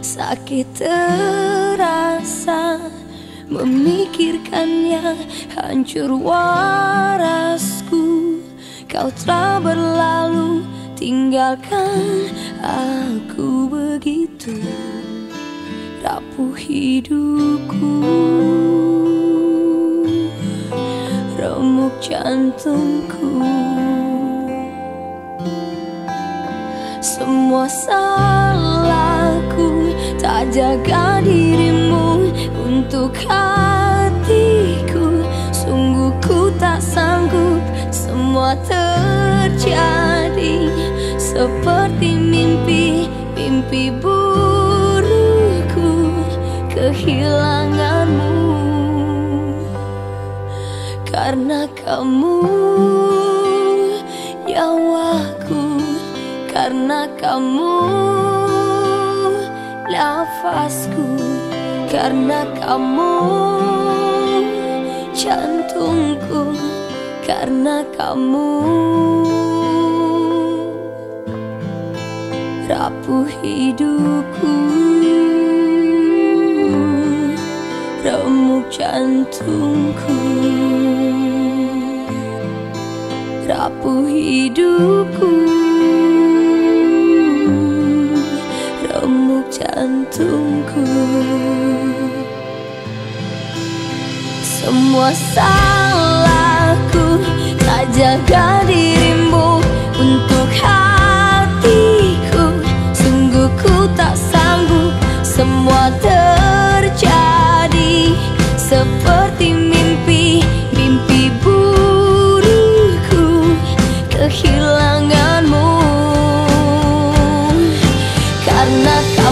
Sakit terasa Memikirkannya hancur warasku. Kau telah berlalu tinggalkan aku begitu. Rapuh hidupku. Remuk jantungku Semua salahku. Tak jaga dirimu untuk hatiku. Sungguh ku tak sanggup. Semua terjadi Seperti mimpi, mimpi burukku. Kehilanganmu. Karena kamu Karena kamu. Nafasku karena kamu. Jantungku karena kamu. Rapuh hidupku. Remuk jantungku. Rapuh hidupku jantungku. Semua salahku tak jaga dirimu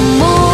梦。